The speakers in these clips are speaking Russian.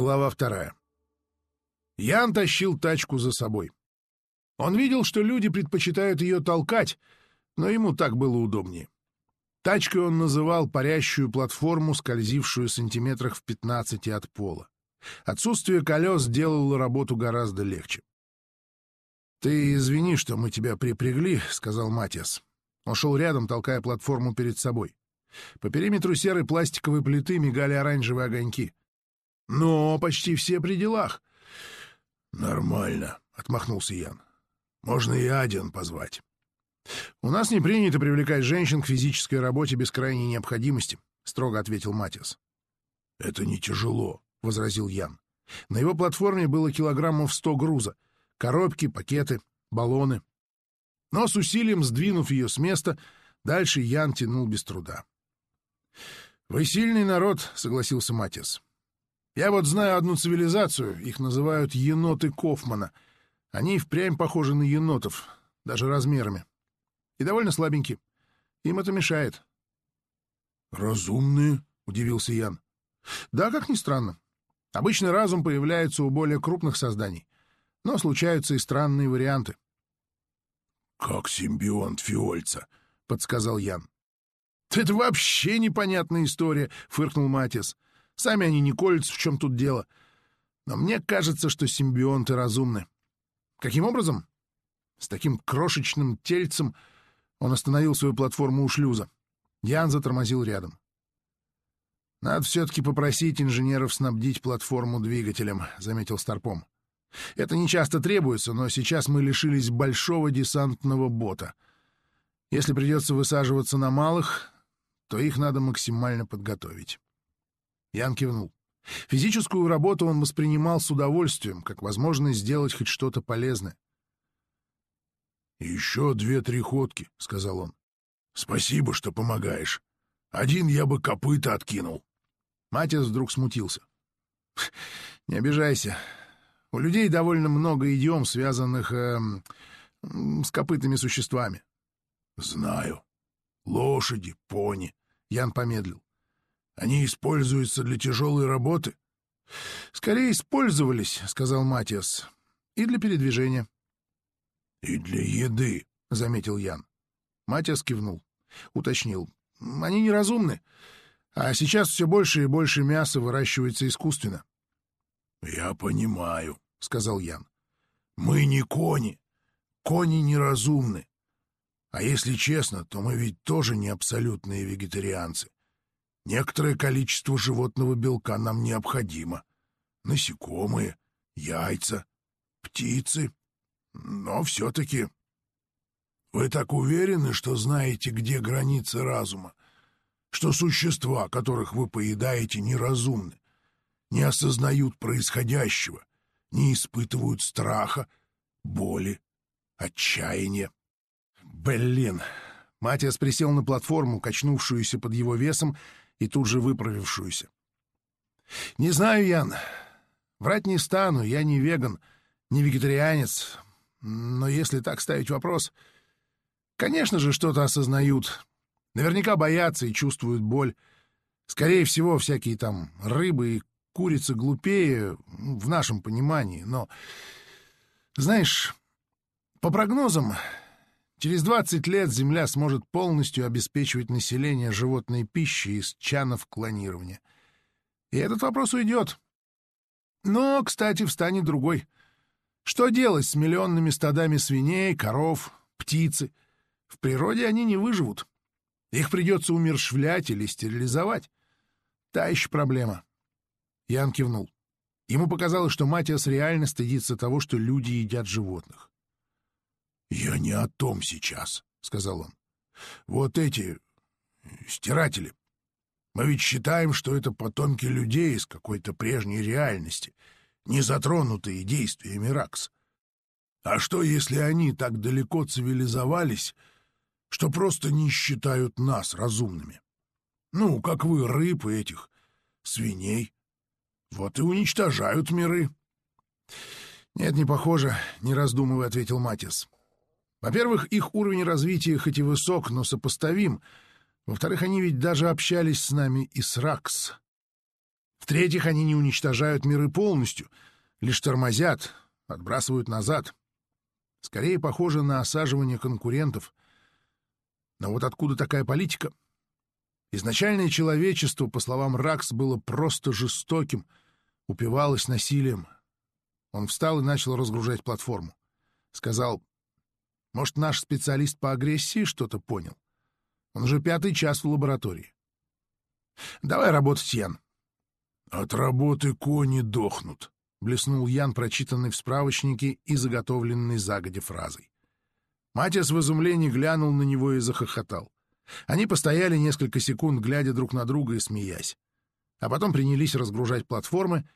Глава вторая. Ян тащил тачку за собой. Он видел, что люди предпочитают ее толкать, но ему так было удобнее. Тачкой он называл парящую платформу, скользившую сантиметрах в 15 от пола. Отсутствие колес делало работу гораздо легче. «Ты извини, что мы тебя припрягли», — сказал Матиас. Он шел рядом, толкая платформу перед собой. По периметру серой пластиковой плиты мигали оранжевые огоньки. «Но почти все при делах». «Нормально», — отмахнулся Ян. «Можно и Адиан позвать». «У нас не принято привлекать женщин к физической работе без крайней необходимости», — строго ответил Матиас. «Это не тяжело», — возразил Ян. На его платформе было килограммов сто груза. Коробки, пакеты, баллоны. Но с усилием сдвинув ее с места, дальше Ян тянул без труда. «Вы сильный народ», — согласился Матиас. «Я вот знаю одну цивилизацию, их называют еноты Кофмана. Они впрямь похожи на енотов, даже размерами. И довольно слабенькие. Им это мешает». «Разумные?» — удивился Ян. «Да, как ни странно. Обычно разум появляется у более крупных созданий, но случаются и странные варианты». «Как симбионт Фиольца», — подсказал Ян. «Это вообще непонятная история», — фыркнул Матис. «Сами они не колются, в чем тут дело. Но мне кажется, что симбионты разумны. Каким образом? С таким крошечным тельцем он остановил свою платформу у шлюза. Ян затормозил рядом. «Надо все-таки попросить инженеров снабдить платформу двигателем», — заметил Старпом. «Это не часто требуется, но сейчас мы лишились большого десантного бота. Если придется высаживаться на малых, то их надо максимально подготовить. Ян кивнул. Физическую работу он воспринимал с удовольствием, как возможность сделать хоть что-то полезное. «Еще две-три ходки», — сказал он. «Спасибо, что помогаешь. Один я бы копыта откинул». Матис вдруг смутился. «Не обижайся. У людей довольно много идиом, связанных э, с копытными существами». «Знаю. Лошади, пони. Ян помедлил. «Они используются для тяжелой работы?» «Скорее использовались», — сказал Матиас, — «и для передвижения». «И для еды», — заметил Ян. Матиас кивнул, уточнил. «Они неразумны, а сейчас все больше и больше мяса выращивается искусственно». «Я понимаю», — сказал Ян. «Мы не кони. Кони неразумны. А если честно, то мы ведь тоже не абсолютные вегетарианцы. Некоторое количество животного белка нам необходимо. Насекомые, яйца, птицы. Но все-таки... Вы так уверены, что знаете, где границы разума? Что существа, которых вы поедаете, неразумны, не осознают происходящего, не испытывают страха, боли, отчаяния? Блин. Матиас присел на платформу, качнувшуюся под его весом и тут же выправившуюся. «Не знаю, Ян. Врать не стану, я не веган, не вегетарианец. Но если так ставить вопрос, конечно же, что-то осознают. Наверняка боятся и чувствуют боль. Скорее всего, всякие там рыбы и курицы глупее в нашем понимании. Но, знаешь, по прогнозам, Через 20 лет Земля сможет полностью обеспечивать население животной пищей из чанов клонирования. И этот вопрос уйдет. Но, кстати, встанет другой. Что делать с миллионными стадами свиней, коров, птицы? В природе они не выживут. Их придется умершвлять или стерилизовать. Та еще проблема. Ян кивнул. Ему показалось, что Матиас реально стыдится того, что люди едят животных. «Я не о том сейчас», — сказал он. «Вот эти... стиратели. Мы ведь считаем, что это потомки людей из какой-то прежней реальности, не затронутые действиями Ракс. А что, если они так далеко цивилизовались, что просто не считают нас разумными? Ну, как вы, рыб этих свиней. Вот и уничтожают миры». «Нет, не похоже», — не раздумывая ответил Матис. Во-первых, их уровень развития хоть и высок, но сопоставим. Во-вторых, они ведь даже общались с нами и с Ракс. В-третьих, они не уничтожают миры полностью, лишь тормозят, отбрасывают назад. Скорее похоже на осаживание конкурентов. Но вот откуда такая политика? Изначальное человечество, по словам Ракс, было просто жестоким, упивалось насилием. Он встал и начал разгружать платформу. Сказал, может, наш специалист по агрессии что-то понял? Он уже пятый час в лаборатории. Давай работать, Ян. От работы кони дохнут, — блеснул Ян, прочитанный в справочнике и заготовленный загодя фразой. Матиас в изумлении глянул на него и захохотал. Они постояли несколько секунд, глядя друг на друга и смеясь. А потом принялись разгружать платформы,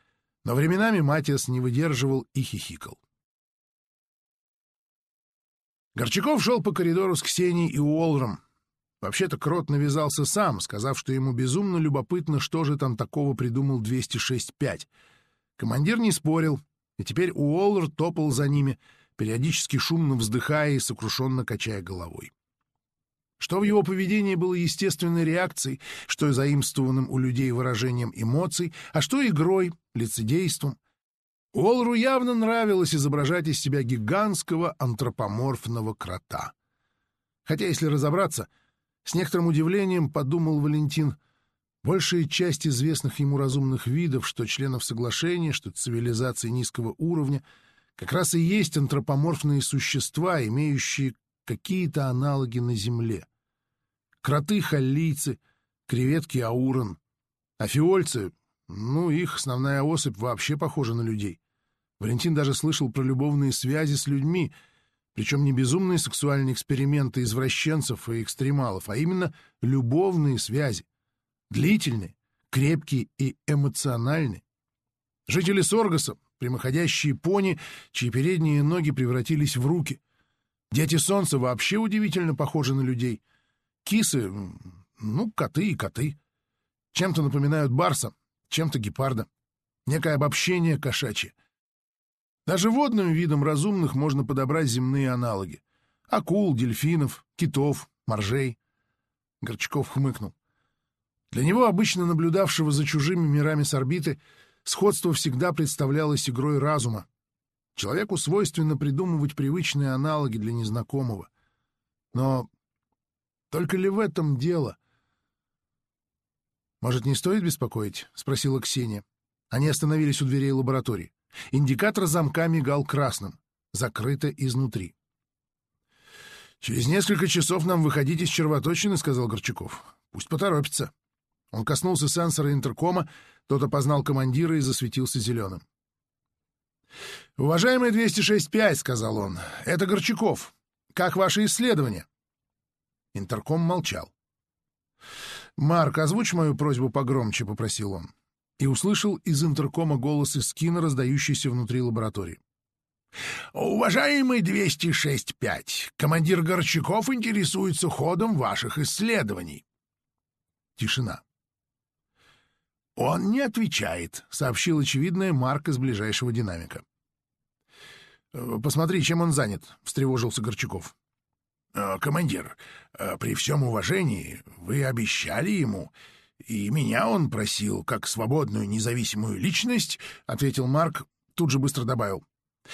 но временами Матиас не выдерживал и хихикал. Горчаков шел по коридору с Ксенией и Уолром. Вообще-то Крот навязался сам, сказав, что ему безумно любопытно, что же там такого придумал 206-5. Командир не спорил, и теперь Уоллер топал за ними, периодически шумно вздыхая и сокрушенно качая головой. Что в его поведении было естественной реакцией, что заимствованным у людей выражением эмоций, а что игрой, лицедейством. Уоллеру явно нравилось изображать из себя гигантского антропоморфного крота. Хотя, если разобраться, с некоторым удивлением подумал Валентин, большая часть известных ему разумных видов, что членов соглашения, что цивилизации низкого уровня, как раз и есть антропоморфные существа, имеющие какие-то аналоги на Земле. Кроты-халлийцы, креветки-аурон, а фиольцы, ну, их основная особь вообще похожа на людей. Валентин даже слышал про любовные связи с людьми, причем не безумные сексуальные эксперименты извращенцев и экстремалов, а именно любовные связи. Длительные, крепкие и эмоциональные. Жители Соргаса, прямоходящие пони, чьи передние ноги превратились в руки. Дети Солнца вообще удивительно похожи на людей. Кисы, ну, коты и коты. Чем-то напоминают барса, чем-то гепарда. Некое обобщение кошачье. Даже водным видам разумных можно подобрать земные аналоги. Акул, дельфинов, китов, моржей. Горчаков хмыкнул. Для него, обычно наблюдавшего за чужими мирами с орбиты, сходство всегда представлялось игрой разума. Человеку свойственно придумывать привычные аналоги для незнакомого. Но только ли в этом дело? «Может, не стоит беспокоить?» — спросила Ксения. Они остановились у дверей лаборатории. Индикатор замка мигал красным. Закрыто изнутри. «Через несколько часов нам выходить из червоточины», — сказал Горчаков. «Пусть поторопится». Он коснулся сенсора интеркома, тот опознал командира и засветился зеленым. «Уважаемый 206-5», — сказал он, — «это Горчаков. Как ваши исследования?» Интерком молчал. «Марк, озвучь мою просьбу погромче», — попросил он и услышал из интеркома голос из кино, раздающийся внутри лаборатории. «Уважаемый 206-5, командир Горчаков интересуется ходом ваших исследований». Тишина. «Он не отвечает», — сообщил очевидная Марк из ближайшего динамика. «Посмотри, чем он занят», — встревожился Горчаков. «Э, «Командир, э, при всем уважении вы обещали ему и меня он просил, как свободную независимую личность, — ответил Марк, тут же быстро добавил.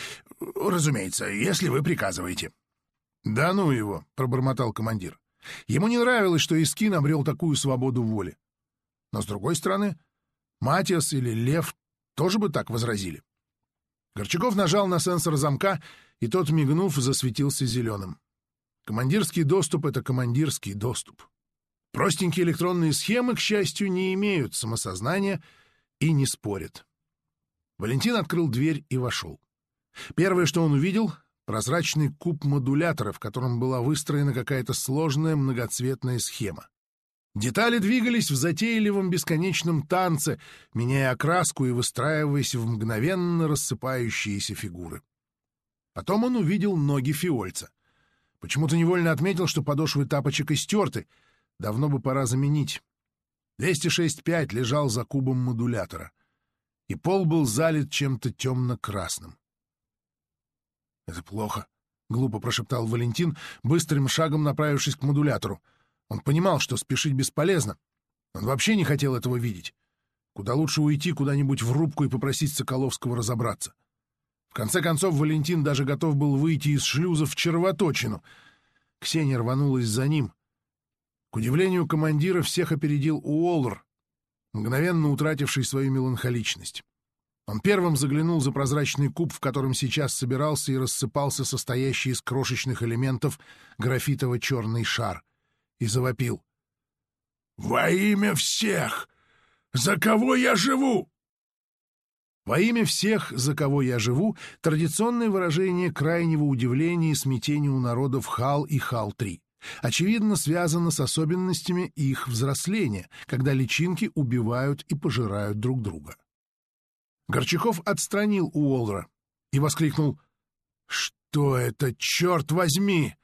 — Разумеется, если вы приказываете. — Да ну его, — пробормотал командир. Ему не нравилось, что Искин обрел такую свободу воли. Но, с другой стороны, Матиас или Лев тоже бы так возразили. Горчаков нажал на сенсор замка, и тот, мигнув, засветился зеленым. Командирский доступ — это командирский доступ. Простенькие электронные схемы, к счастью, не имеют самосознания и не спорят. Валентин открыл дверь и вошел. Первое, что он увидел — прозрачный куб модулятора, в котором была выстроена какая-то сложная многоцветная схема. Детали двигались в затейливом бесконечном танце, меняя окраску и выстраиваясь в мгновенно рассыпающиеся фигуры. Потом он увидел ноги фиольца. Почему-то невольно отметил, что подошвы тапочек истерты — Давно бы пора заменить. 206.5 лежал за кубом модулятора, и пол был залит чем-то темно-красным. «Это плохо», — глупо прошептал Валентин, быстрым шагом направившись к модулятору. Он понимал, что спешить бесполезно. Он вообще не хотел этого видеть. Куда лучше уйти куда-нибудь в рубку и попросить Соколовского разобраться. В конце концов, Валентин даже готов был выйти из шлюза в червоточину. Ксения рванулась за ним. К удивлению командира, всех опередил Уоллер, мгновенно утративший свою меланхоличность. Он первым заглянул за прозрачный куб, в котором сейчас собирался и рассыпался состоящий из крошечных элементов графитово-черный шар, и завопил. «Во имя всех! За кого я живу?» «Во имя всех, за кого я живу» — традиционное выражение крайнего удивления и смятения у народов Хал и Хал-3. Очевидно, связано с особенностями их взросления, когда личинки убивают и пожирают друг друга. Горчаков отстранил Уоллера и воскликнул «Что это, черт возьми!»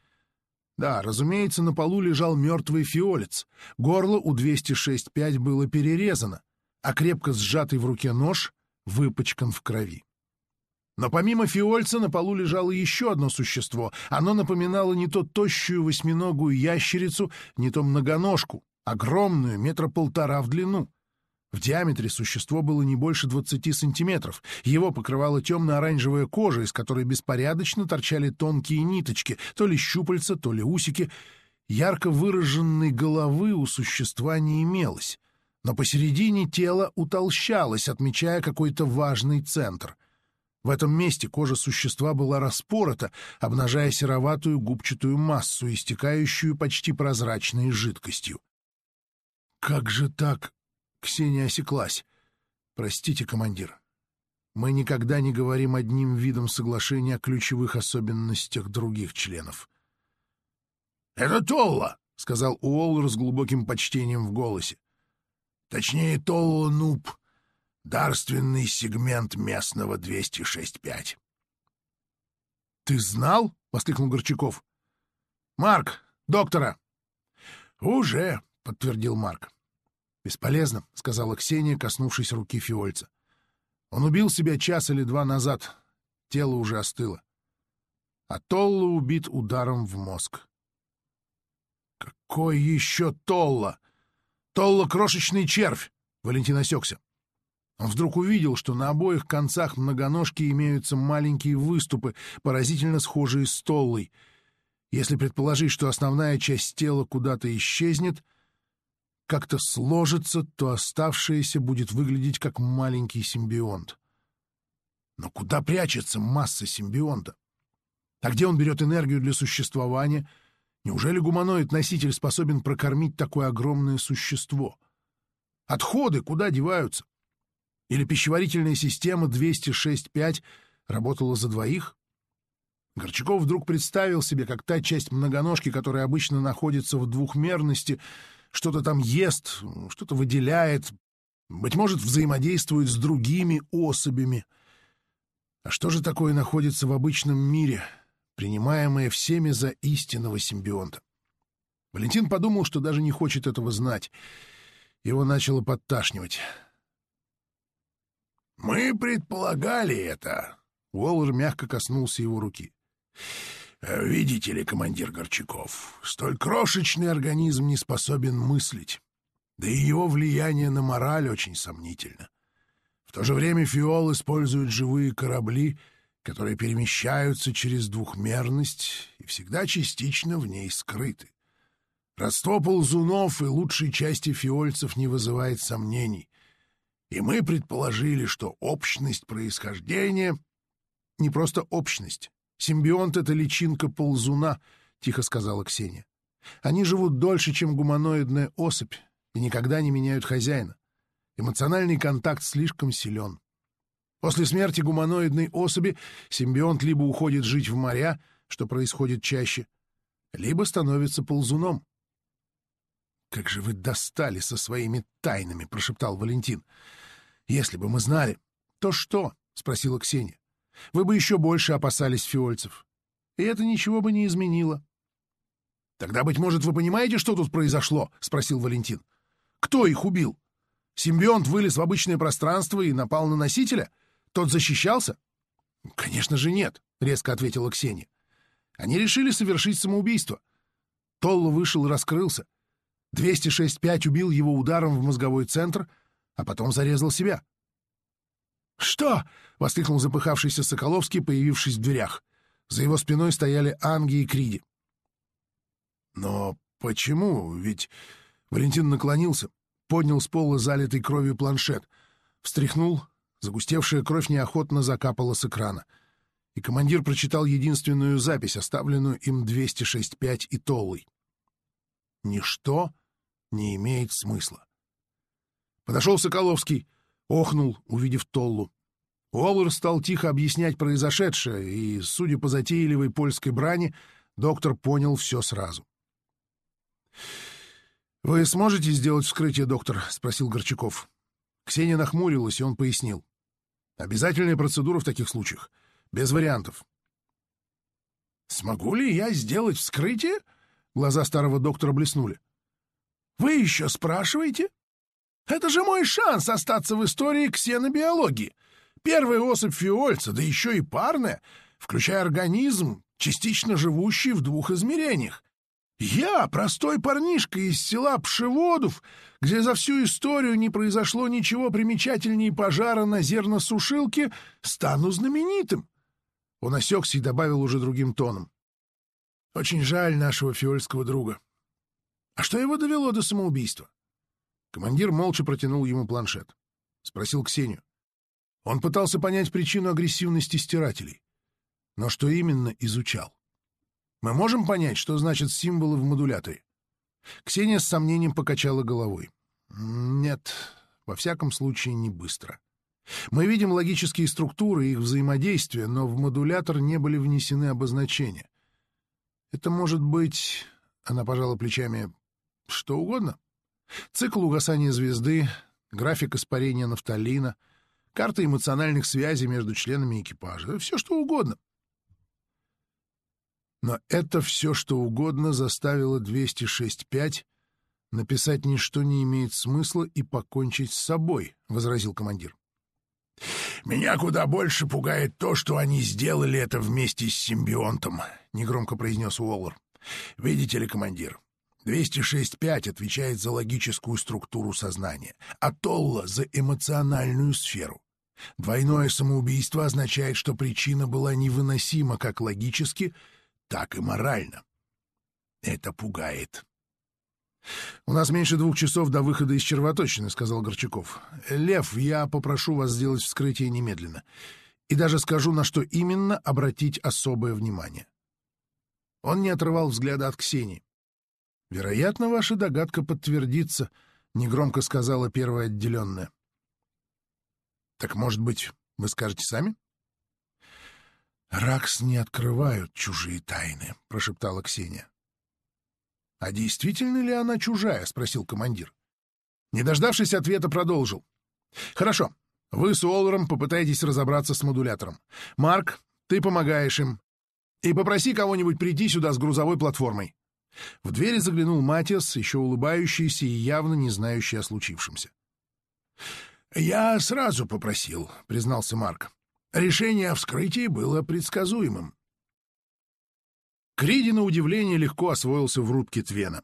Да, разумеется, на полу лежал мертвый фиолец. Горло у 206-5 было перерезано, а крепко сжатый в руке нож выпачкан в крови. Но помимо фиольца на полу лежало еще одно существо. Оно напоминало не то тощую восьминогую ящерицу, не то многоножку, огромную, метра полтора в длину. В диаметре существо было не больше 20 сантиметров. Его покрывала темно-оранжевая кожа, из которой беспорядочно торчали тонкие ниточки, то ли щупальца, то ли усики. Ярко выраженной головы у существа не имелось, но посередине тело утолщалось, отмечая какой-то важный центр. В этом месте кожа существа была распорота, обнажая сероватую губчатую массу, истекающую почти прозрачной жидкостью. «Как же так?» Ксения осеклась. «Простите, командир, мы никогда не говорим одним видом соглашения о ключевых особенностях других членов». «Это Толла», — сказал Уоллер с глубоким почтением в голосе. «Точнее, Толла Нуб, дарственный сегмент местного 206-5». «Ты знал?» — воскликнул Горчаков. «Марк, доктора!» «Уже», — подтвердил Марк. «Бесполезно», — сказала Ксения, коснувшись руки Фиольца. «Он убил себя час или два назад. Тело уже остыло. А Толла убит ударом в мозг». «Какой еще Толла? Толла — крошечный червь!» — Валентин осекся. Он вдруг увидел, что на обоих концах многоножки имеются маленькие выступы, поразительно схожие с Толлой. Если предположить, что основная часть тела куда-то исчезнет — как-то сложится, то оставшееся будет выглядеть как маленький симбионт. Но куда прячется масса симбионта? А где он берет энергию для существования? Неужели гуманоид-носитель способен прокормить такое огромное существо? Отходы куда деваются? Или пищеварительная система 206.5 работала за двоих? Горчаков вдруг представил себе, как та часть многоножки, которая обычно находится в двухмерности, что-то там ест, что-то выделяет, быть может, взаимодействует с другими особями. А что же такое находится в обычном мире, принимаемое всеми за истинного симбионта? Валентин подумал, что даже не хочет этого знать. Его начало подташнивать. «Мы предполагали это», — Уоллер мягко коснулся его руки. Э, видите ли, командир Горчаков, столь крошечный организм не способен мыслить, да и его влияние на мораль очень сомнительно. В то же время Фиол использует живые корабли, которые перемещаются через двухмерность и всегда частично в ней скрыты. Родство ползунов и лучшей части фиольцев не вызывает сомнений, и мы предположили, что общность происхождения — не просто общность, Симбионт — это личинка ползуна, — тихо сказала Ксения. Они живут дольше, чем гуманоидная особь, и никогда не меняют хозяина. Эмоциональный контакт слишком силен. После смерти гуманоидной особи симбионт либо уходит жить в моря, что происходит чаще, либо становится ползуном. «Как же вы достали со своими тайнами!» — прошептал Валентин. «Если бы мы знали...» «То что?» — спросила Ксения вы бы еще больше опасались фиольцев. И это ничего бы не изменило. — Тогда, быть может, вы понимаете, что тут произошло? — спросил Валентин. — Кто их убил? Симбионт вылез в обычное пространство и напал на носителя? Тот защищался? — Конечно же нет, — резко ответила Ксения. Они решили совершить самоубийство. Толло вышел и раскрылся. 206-5 убил его ударом в мозговой центр, а потом зарезал себя. «Что?» — воскликнул запыхавшийся Соколовский, появившись в дверях. За его спиной стояли Анги и Криди. «Но почему? Ведь...» Валентин наклонился, поднял с пола залитый кровью планшет, встряхнул, загустевшая кровь неохотно закапала с экрана. И командир прочитал единственную запись, оставленную им 206.5 и Толлой. «Ничто не имеет смысла». Подошел Соколовский, охнул, увидев Толлу. Уоллер стал тихо объяснять произошедшее, и, судя по затейливой польской брани, доктор понял все сразу. «Вы сможете сделать вскрытие, доктор?» — спросил Горчаков. Ксения нахмурилась, и он пояснил. «Обязательная процедура в таких случаях. Без вариантов». «Смогу ли я сделать вскрытие?» Глаза старого доктора блеснули. «Вы еще спрашиваете? Это же мой шанс остаться в истории ксенобиологии. Первая особь фиольца, да еще и парная, включая организм, частично живущий в двух измерениях. Я, простой парнишка из села Пшеводов, где за всю историю не произошло ничего примечательнее пожара на зерносушилке, стану знаменитым. Он осекся и добавил уже другим тоном. Очень жаль нашего фиольского друга. А что его довело до самоубийства? Командир молча протянул ему планшет. Спросил Ксению. Он пытался понять причину агрессивности стирателей. Но что именно изучал? Мы можем понять, что значат символы в модуляторе? Ксения с сомнением покачала головой. Нет, во всяком случае, не быстро. Мы видим логические структуры их взаимодействия, но в модулятор не были внесены обозначения. Это может быть, она пожала плечами, что угодно. Цикл угасания звезды, график испарения нафталина — карта эмоциональных связей между членами экипажа, все что угодно. Но это все что угодно заставило 206.5 написать «ничто не имеет смысла» и покончить с собой, — возразил командир. «Меня куда больше пугает то, что они сделали это вместе с симбионтом», — негромко произнес Уоллер. «Видите ли, командир, 206.5 отвечает за логическую структуру сознания, а Толла — за эмоциональную сферу. Двойное самоубийство означает, что причина была невыносима как логически, так и морально. Это пугает. «У нас меньше двух часов до выхода из червоточины», — сказал Горчаков. «Лев, я попрошу вас сделать вскрытие немедленно. И даже скажу, на что именно обратить особое внимание». Он не отрывал взгляда от Ксении. «Вероятно, ваша догадка подтвердится», — негромко сказала первая отделенная. Так, может быть, вы скажете сами? «Ракс не открывают чужие тайны», — прошептала Ксения. «А действительно ли она чужая?» — спросил командир. Не дождавшись ответа, продолжил. «Хорошо. Вы с Уоллером попытаетесь разобраться с модулятором. Марк, ты помогаешь им. И попроси кого-нибудь прийти сюда с грузовой платформой». В двери заглянул Матиас, еще улыбающийся и явно не знающий о случившемся. «Я сразу попросил», — признался Марк. «Решение о вскрытии было предсказуемым». Криди, на удивление, легко освоился в рубке Твена.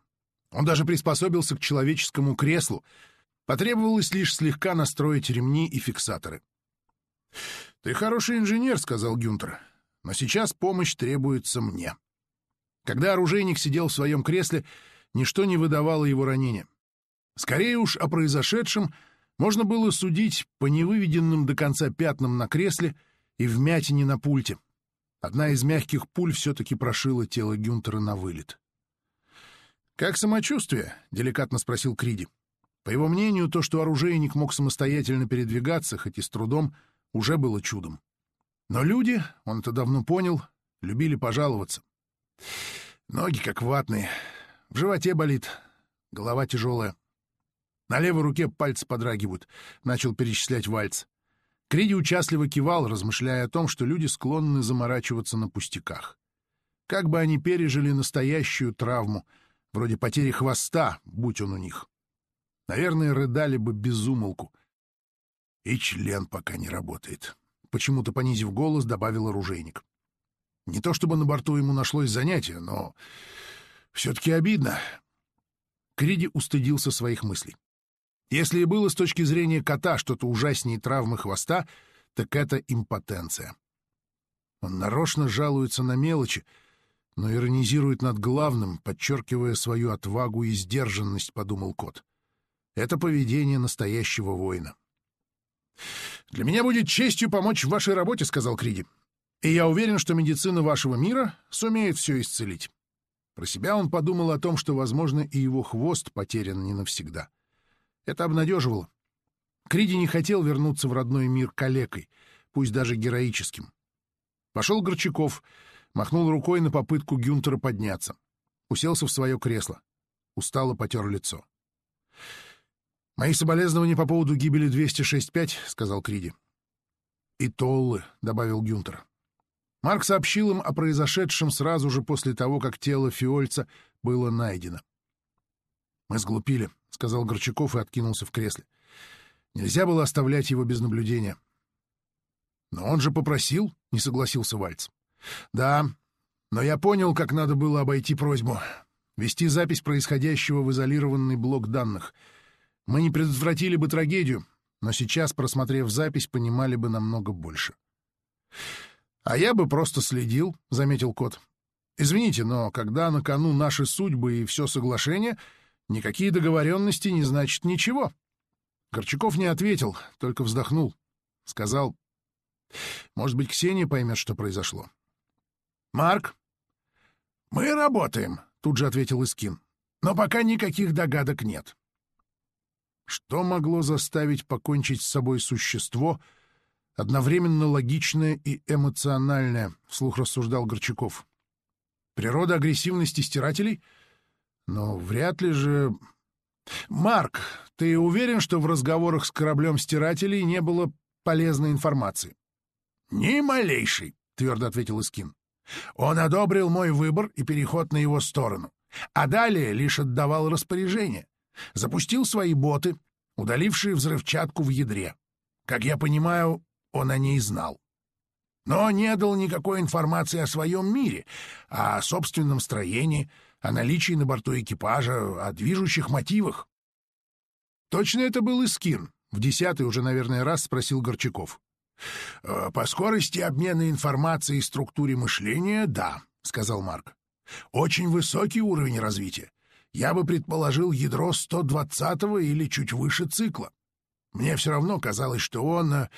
Он даже приспособился к человеческому креслу. Потребовалось лишь слегка настроить ремни и фиксаторы. «Ты хороший инженер», — сказал Гюнтер, — «но сейчас помощь требуется мне». Когда оружейник сидел в своем кресле, ничто не выдавало его ранения. Скорее уж о произошедшем — можно было судить по невыведенным до конца пятнам на кресле и вмятине на пульте. Одна из мягких пуль все-таки прошила тело Гюнтера на вылет. «Как самочувствие?» — деликатно спросил Криди. По его мнению, то, что оружейник мог самостоятельно передвигаться, хоть и с трудом, уже было чудом. Но люди, он это давно понял, любили пожаловаться. Ноги как ватные, в животе болит, голова тяжелая. На левой руке пальцы подрагивают. Начал перечислять вальц. Криди участливо кивал, размышляя о том, что люди склонны заморачиваться на пустяках. Как бы они пережили настоящую травму, вроде потери хвоста, будь он у них. Наверное, рыдали бы без умолку. И член пока не работает. Почему-то, понизив голос, добавил оружейник. Не то чтобы на борту ему нашлось занятие, но все-таки обидно. Криди устыдился своих мыслей. Если и было с точки зрения кота что-то ужаснее травмы хвоста, так это импотенция. Он нарочно жалуется на мелочи, но иронизирует над главным, подчеркивая свою отвагу и сдержанность, — подумал кот. Это поведение настоящего воина. «Для меня будет честью помочь в вашей работе», — сказал Криди. «И я уверен, что медицина вашего мира сумеет все исцелить». Про себя он подумал о том, что, возможно, и его хвост потерян не навсегда. Это обнадеживало. Криди не хотел вернуться в родной мир калекой, пусть даже героическим. Пошел Горчаков, махнул рукой на попытку Гюнтера подняться. Уселся в свое кресло. Устало потер лицо. «Мои соболезнования по поводу гибели 206-5», — сказал Криди. «И Толлы», — добавил Гюнтер. Марк сообщил им о произошедшем сразу же после того, как тело Фиольца было найдено. «Мы сглупили», — сказал Горчаков и откинулся в кресле. «Нельзя было оставлять его без наблюдения». «Но он же попросил», — не согласился Вальц. «Да, но я понял, как надо было обойти просьбу. Вести запись происходящего в изолированный блок данных. Мы не предотвратили бы трагедию, но сейчас, просмотрев запись, понимали бы намного больше». «А я бы просто следил», — заметил кот. «Извините, но когда на кону наши судьбы и все соглашение, никакие договоренности не значат ничего». Горчаков не ответил, только вздохнул. Сказал, «Может быть, Ксения поймет, что произошло». «Марк?» «Мы работаем», — тут же ответил Искин. «Но пока никаких догадок нет». Что могло заставить покончить с собой существо — одновременно логичное и эмоциональное, — вслух рассуждал Горчаков. Природа агрессивности стирателей? Но вряд ли же... Марк, ты уверен, что в разговорах с кораблем стирателей не было полезной информации? — Ни малейшей, — твердо ответил Искин. Он одобрил мой выбор и переход на его сторону, а далее лишь отдавал распоряжение. Запустил свои боты, удалившие взрывчатку в ядре. Как я понимаю, он о ней знал. Но не дал никакой информации о своем мире, о собственном строении, о наличии на борту экипажа, о движущих мотивах. Точно это был Искин, в десятый уже, наверное, раз спросил Горчаков. «Э, «По скорости обмена информацией и структуре мышления — да», — сказал Марк. «Очень высокий уровень развития. Я бы предположил ядро 120-го или чуть выше цикла. Мне все равно казалось, что он... Э,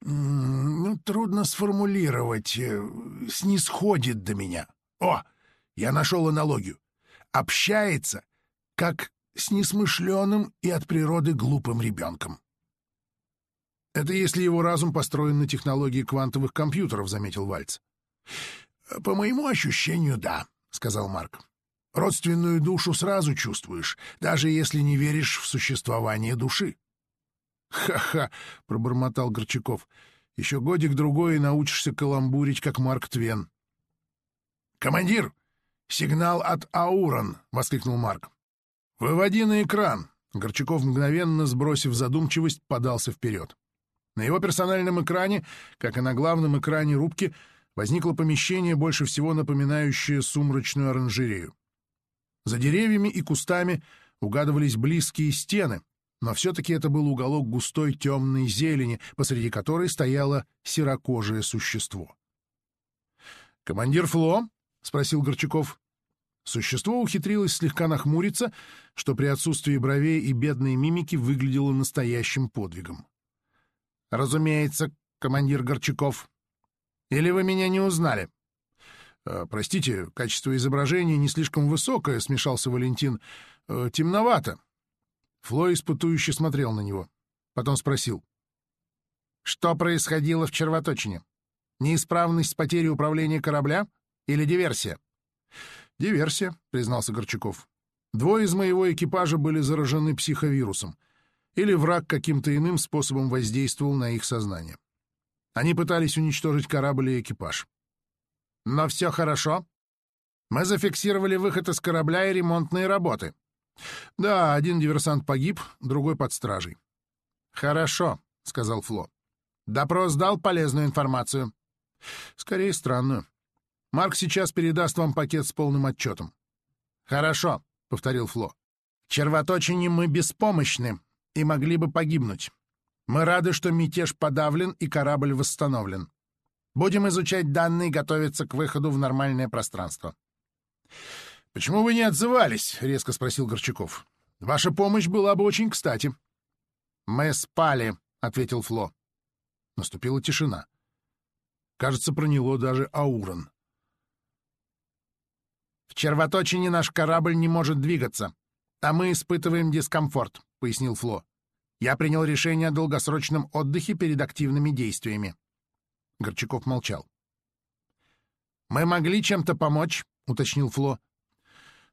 ну, трудно сформулировать. Э, снисходит до меня. О, я нашел аналогию. Общается, как с несмышленым и от природы глупым ребенком. «Это если его разум построен на технологии квантовых компьютеров», — заметил Вальц. «По моему ощущению, да», — сказал Марк. «Родственную душу сразу чувствуешь, даже если не веришь в существование души. «Ха-ха!» — пробормотал Горчаков. «Еще годик-другой и научишься каламбурить, как Марк Твен». «Командир! Сигнал от Аурон!» — воскликнул Марк. «Выводи на экран!» Горчаков, мгновенно сбросив задумчивость, подался вперед. На его персональном экране, как и на главном экране рубки, возникло помещение, больше всего напоминающее сумрачную оранжерею. За деревьями и кустами угадывались близкие стены, но все-таки это был уголок густой темной зелени, посреди которой стояло серокожее существо. «Командир Фло?» — спросил Горчаков. Существо ухитрилось слегка нахмуриться, что при отсутствии бровей и бедной мимики выглядело настоящим подвигом. «Разумеется, командир Горчаков. Или вы меня не узнали?» «Э, «Простите, качество изображения не слишком высокое», — смешался Валентин. «Э, «Темновато. Фло испытующе смотрел на него. Потом спросил. «Что происходило в червоточине? Неисправность с потерей управления корабля или диверсия?» «Диверсия», — признался Горчаков. «Двое из моего экипажа были заражены психовирусом. Или враг каким-то иным способом воздействовал на их сознание. Они пытались уничтожить корабль и экипаж. Но все хорошо. Мы зафиксировали выход из корабля и ремонтные работы. Да, один диверсант погиб, другой под стражей. Хорошо, сказал Фло. Допрос дал полезную информацию. Скорее, странную. Марк сейчас передаст вам пакет с полным отчетом. Хорошо, повторил Фло. Червоточине мы беспомощны. и могли бы погибнуть. Мы рады, что мятеж подавлен и корабль восстановлен. Будем изучать данные и готовиться к выходу в нормальное пространство. — Почему вы не отзывались? — резко спросил Горчаков. — Ваша помощь была бы очень кстати. — Мы спали, — ответил Фло. Наступила тишина. Кажется, проняло даже Аурон. «В червоточине наш корабль не может двигаться, а мы испытываем дискомфорт», — пояснил Фло. «Я принял решение о долгосрочном отдыхе перед активными действиями». Горчаков молчал. «Мы могли чем-то помочь?» — уточнил Фло.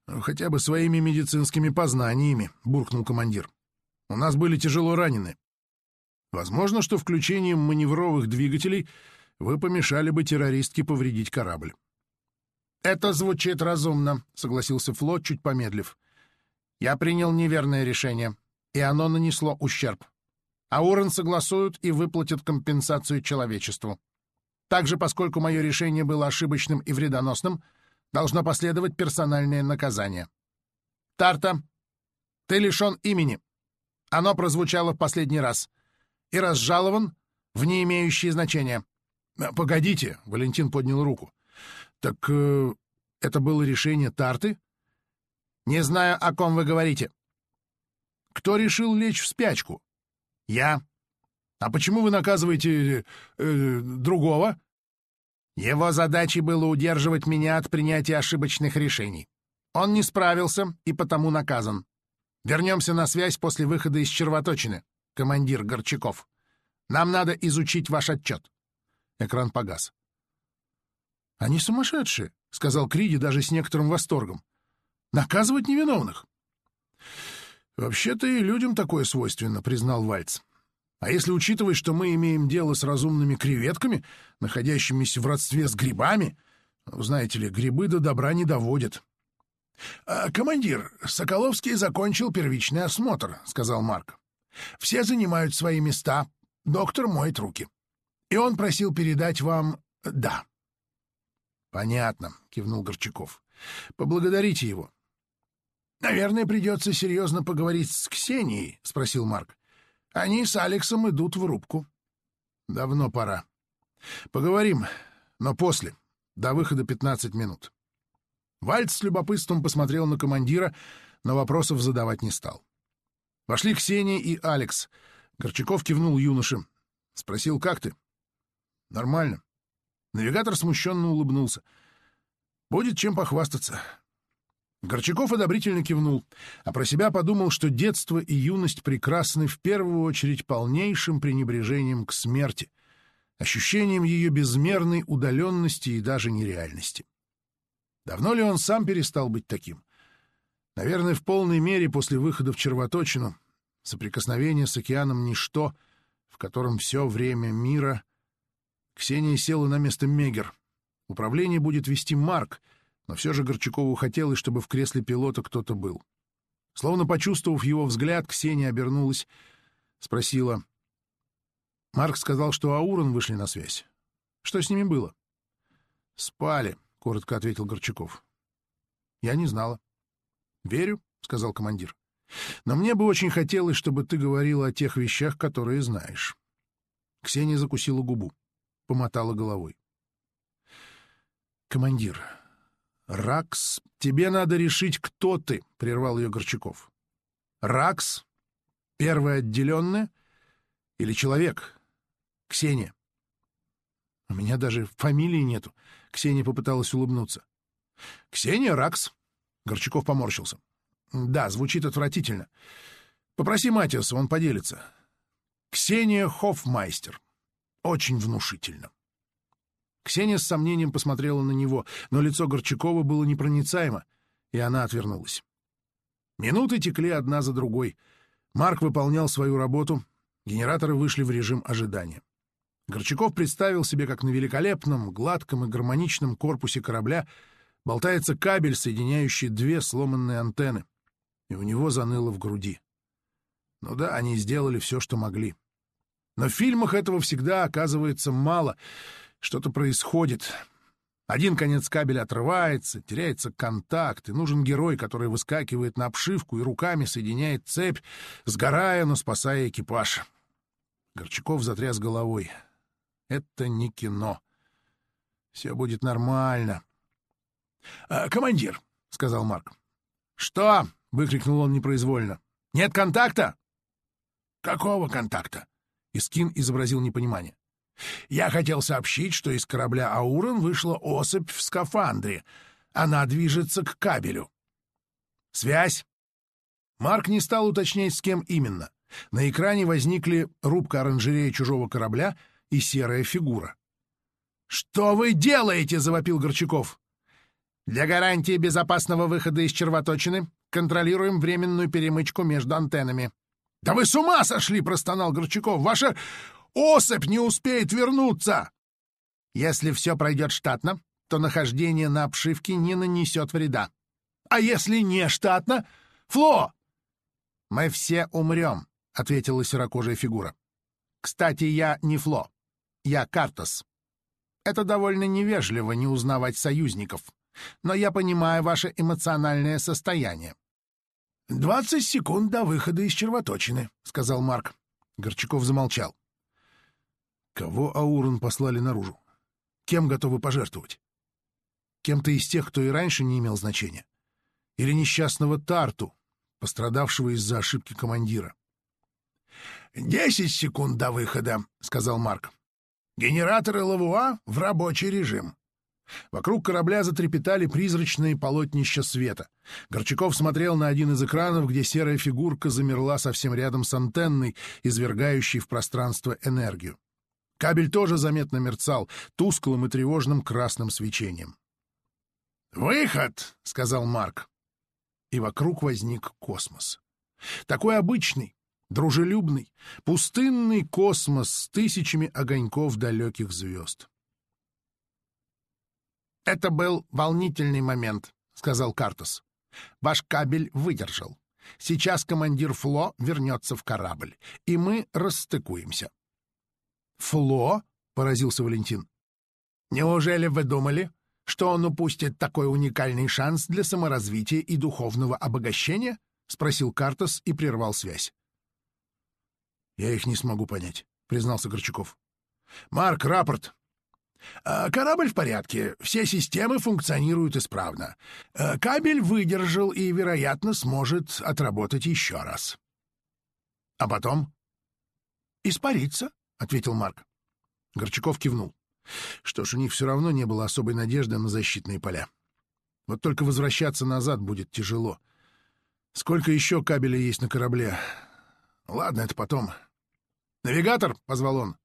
«Хотя бы своими медицинскими познаниями», — буркнул командир. «У нас были тяжело ранены. Возможно, что включением маневровых двигателей вы помешали бы террористке повредить корабль». «Это звучит разумно», — согласился Фло, чуть помедлив. «Я принял неверное решение, и оно нанесло ущерб. Аурон согласуют и выплатят компенсацию человечеству. Также, поскольку мое решение было ошибочным и вредоносным, должно последовать персональное наказание. Тарта, ты лишен имени. Оно прозвучало в последний раз. И разжалован в не имеющие значения. «Погодите», — Валентин поднял руку. Так э, это было решение Тарты? Не знаю, о ком вы говорите. Кто решил лечь в спячку? Я. А почему вы наказываете э, другого? Его задачей было удерживать меня от принятия ошибочных решений. Он не справился и потому наказан. Вернемся на связь после выхода из червоточины, командир Горчаков. Нам надо изучить ваш отчет. Экран погас. «Они сумасшедшие», — сказал Криди даже с некоторым восторгом. «Наказывать невиновных». «Вообще-то и людям такое свойственно», — признал Вальц. «А если учитывать, что мы имеем дело с разумными креветками, находящимися в родстве с грибами, знаете ли, грибы до добра не доводят». «А, «Командир, Соколовский закончил первичный осмотр», — сказал Марк. «Все занимают свои места. Доктор моет руки. И он просил передать вам «да». «Понятно», — кивнул Горчаков. «Поблагодарите его». «Наверное, придется серьезно поговорить с Ксенией», — спросил Марк. «Они с Алексом идут в рубку». «Давно пора. Поговорим, но после, до выхода пятнадцать минут». Вальц с любопытством посмотрел на командира, но вопросов задавать не стал. Вошли Ксения и Алекс. Горчаков кивнул юноше. Спросил, как ты? «Нормально. Навигатор смущенно улыбнулся. «Будет чем похвастаться». Горчаков одобрительно кивнул, а про себя подумал, что детство и юность прекрасны в первую очередь полнейшим пренебрежением к смерти, ощущением ее безмерной удаленности и даже нереальности. Давно ли он сам перестал быть таким? Наверное, в полной мере после выхода в червоточину, соприкосновение с океаном — ничто, в котором все время мира Ксения села на место Мегер. Управление будет вести Марк, но все же Горчакову хотелось, чтобы в кресле пилота кто-то был. Словно почувствовав его взгляд, Ксения обернулась, спросила. Марк сказал, что Аурон вышли на связь. Что с ними было? — Спали, — коротко ответил Горчаков. — Я не знала. — Верю, — сказал командир. — Но мне бы очень хотелось, чтобы ты говорила о тех вещах, которые знаешь. Ксения закусила губу помотала головой. «Командир, Ракс, тебе надо решить, кто ты», — прервал ее Горчаков. «Ракс? Первое отделенное? Или человек? Ксения?» «У меня даже фамилии нету», — Ксения попыталась улыбнуться. «Ксения Ракс», — Горчаков поморщился. «Да, звучит отвратительно. Попроси Матиаса, он поделится. Ксения Хофмайстер. Очень внушительно. Ксения с сомнением посмотрела на него, но лицо Горчакова было непроницаемо, и она отвернулась. Минуты текли одна за другой. Марк выполнял свою работу, генераторы вышли в режим ожидания. Горчаков представил себе, как на великолепном, гладком и гармоничном корпусе корабля болтается кабель, соединяющий две сломанные антенны, и у него заныло в груди. Ну да, они сделали все, что могли. Но в фильмах этого всегда оказывается мало. Что-то происходит. Один конец кабеля отрывается, теряется контакт, и нужен герой, который выскакивает на обшивку и руками соединяет цепь, сгорая, но спасая экипаж. Горчаков затряс головой. Это не кино. Все будет нормально. «А, — Командир, — сказал Марк. — Что? — выкрикнул он непроизвольно. — Нет контакта? — Какого контакта? Искин изобразил непонимание. Я хотел сообщить, что из корабля «Аурон» вышла особь в скафандре. Она движется к кабелю. Связь. Марк не стал уточнять, с кем именно. На экране возникли рубка оранжерея чужого корабля и серая фигура. «Что вы делаете?» — завопил Горчаков. «Для гарантии безопасного выхода из червоточины контролируем временную перемычку между антеннами». «Да вы с ума сошли!» — простонал Горчаков. «Ваша Особь не успеет вернуться! Если все пройдет штатно, то нахождение на обшивке не нанесет вреда. А если не штатно? Фло! Мы все умрем, — ответила серокожая фигура. Кстати, я не Фло. Я Картос. Это довольно невежливо не узнавать союзников. Но я понимаю ваше эмоциональное состояние. «Двадцать секунд до выхода из червоточины», — сказал Марк. Горчаков замолчал. Кого Аурон послали наружу? Кем готовы пожертвовать? Кем-то из тех, кто и раньше не имел значения? Или несчастного Тарту, пострадавшего из-за ошибки командира? «Десять секунд до выхода», — сказал Марк. «Генераторы Лавуа в рабочий режим». Вокруг корабля затрепетали призрачные полотнища света. Горчаков смотрел на один из экранов, где серая фигурка замерла совсем рядом с антенной, извергающей в пространство энергию. Кабель тоже заметно мерцал тусклым и тревожным красным свечением. «Выход!» — сказал Марк. И вокруг возник космос. Такой обычный, дружелюбный, пустынный космос с тысячами огоньков далеких звезд. «Это был волнительный момент», — сказал Картос. «Ваш кабель выдержал. Сейчас командир Фло вернется в корабль, и мы расстыкуемся. «Фло?» — поразился Валентин. «Неужели вы думали, что он упустит такой уникальный шанс для саморазвития и духовного обогащения?» — спросил Картас и прервал связь. «Я их не смогу понять», — признался Горчаков. «Марк, рапорт!» «А, «Корабль в порядке, все системы функционируют исправно. А, кабель выдержал и, вероятно, сможет отработать еще раз». «А потом?» «Испариться», ответил Марк. Горчаков кивнул. Что ж, у них все равно не было особой надежды на защитные поля. Вот только возвращаться назад будет тяжело. Сколько еще кабеля есть на корабле? Ладно, это потом. «Навигатор!» — позвал он.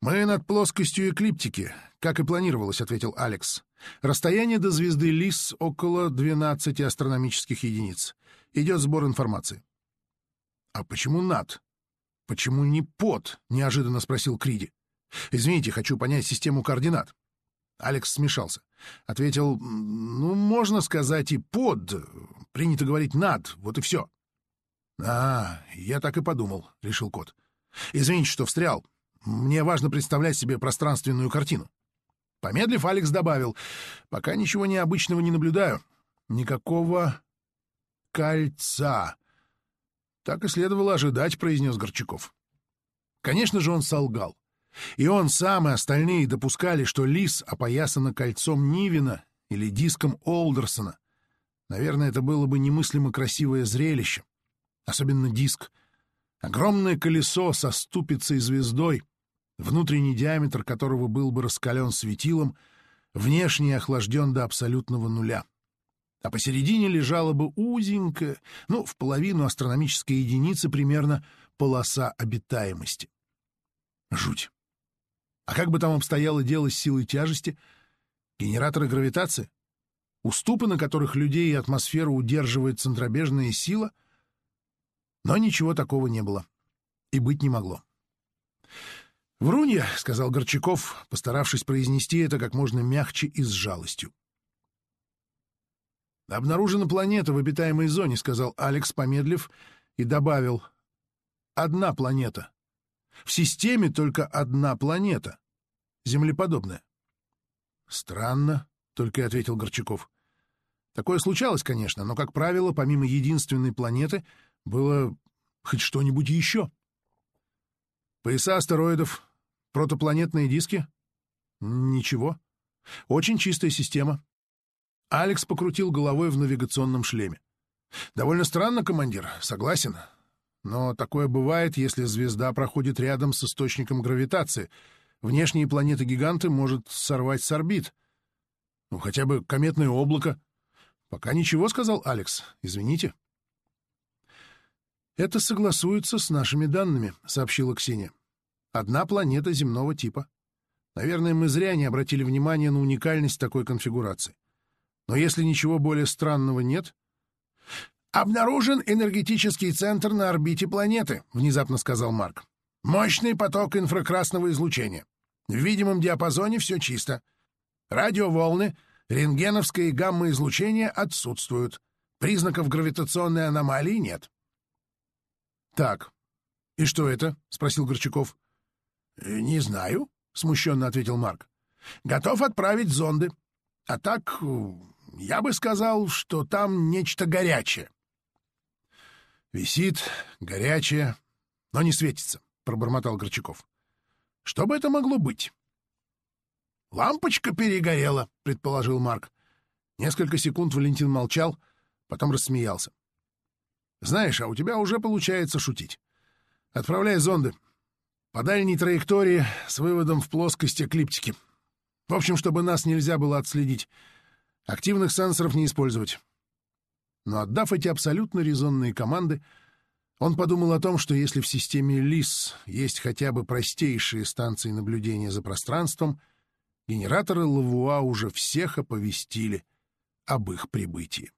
«Мы над плоскостью эклиптики, как и планировалось», — ответил Алекс. «Расстояние до звезды Лис около 12 астрономических единиц. Идет сбор информации». «А почему над?» «Почему не под?» — неожиданно спросил Криди. «Извините, хочу понять систему координат». Алекс смешался. Ответил, «Ну, можно сказать и под. Принято говорить над. Вот и все». «А, я так и подумал», — решил кот. «Извините, что встрял. Мне важно представлять себе пространственную картину». Помедлив, Алекс добавил, «Пока ничего необычного не наблюдаю. Никакого кольца. Так и следовало ожидать, произнес Горчаков. Конечно же, он солгал. И он сам и остальные допускали, что лис опоясана кольцом Нивина или диском Олдерсона. Наверное, это было бы немыслимо красивое зрелище. Особенно диск. Огромное колесо со ступицей звездой, внутренний диаметр которого был бы раскален светилом, внешне охлажден до абсолютного нуля а посередине лежала бы узенькая, ну, в половину астрономической единицы примерно, полоса обитаемости. Жуть. А как бы там обстояло дело с силой тяжести? Генераторы гравитации? Уступы, на которых людей и атмосферу удерживает центробежная сила? Но ничего такого не было. И быть не могло. «Врунья», — сказал Горчаков, постаравшись произнести это как можно мягче и с жалостью. «Обнаружена планета в обитаемой зоне», — сказал Алекс, помедлив, и добавил. «Одна планета. В системе только одна планета. Землеподобная». «Странно», только и ответил Горчаков. Такое случалось, конечно, но, как правило, помимо единственной планеты было хоть что-нибудь еще. Пояса астероидов, протопланетные диски? Ничего. Очень чистая система. Алекс покрутил головой в навигационном шлеме. Довольно странно, командир, согласен. Но такое бывает, если звезда проходит рядом с источником гравитации. Внешние планеты-гиганты может сорвать с орбит. Ну, хотя бы кометное облако. Пока ничего, — сказал Алекс. Извините. Это согласуется с нашими данными, — сообщила Ксения. Одна планета земного типа. Наверное, мы зря не обратили внимания на уникальность такой конфигурации. Но если ничего более странного нет... «Обнаружен энергетический центр на орбите планеты», — внезапно сказал Марк. «Мощный поток инфракрасного излучения. В видимом диапазоне все чисто. Радиоволны, рентгеновское и гамма-излучение отсутствуют. Признаков гравитационной аномалии нет». «Так, и что это?» — спросил Горчаков. «Не знаю», — смущенно ответил Марк. «Готов отправить зонды. А так, я бы сказал, что там нечто горячее». «Висит, горячее, но не светится», — пробормотал Горчаков. «Что бы это могло быть?» «Лампочка перегорела», — предположил Марк. Несколько секунд Валентин молчал, потом рассмеялся. «Знаешь, а у тебя уже получается шутить. Отправляй зонды. По дальней траектории с выводом в плоскость эклиптики. В общем, чтобы нас нельзя было отследить. Активных сенсоров не использовать. Но отдав эти абсолютно резонные команды, он подумал о том, что если в системе ЛИС есть хотя бы простейшие станции наблюдения за пространством, генераторы Лавуа уже всех оповестили об их прибытии.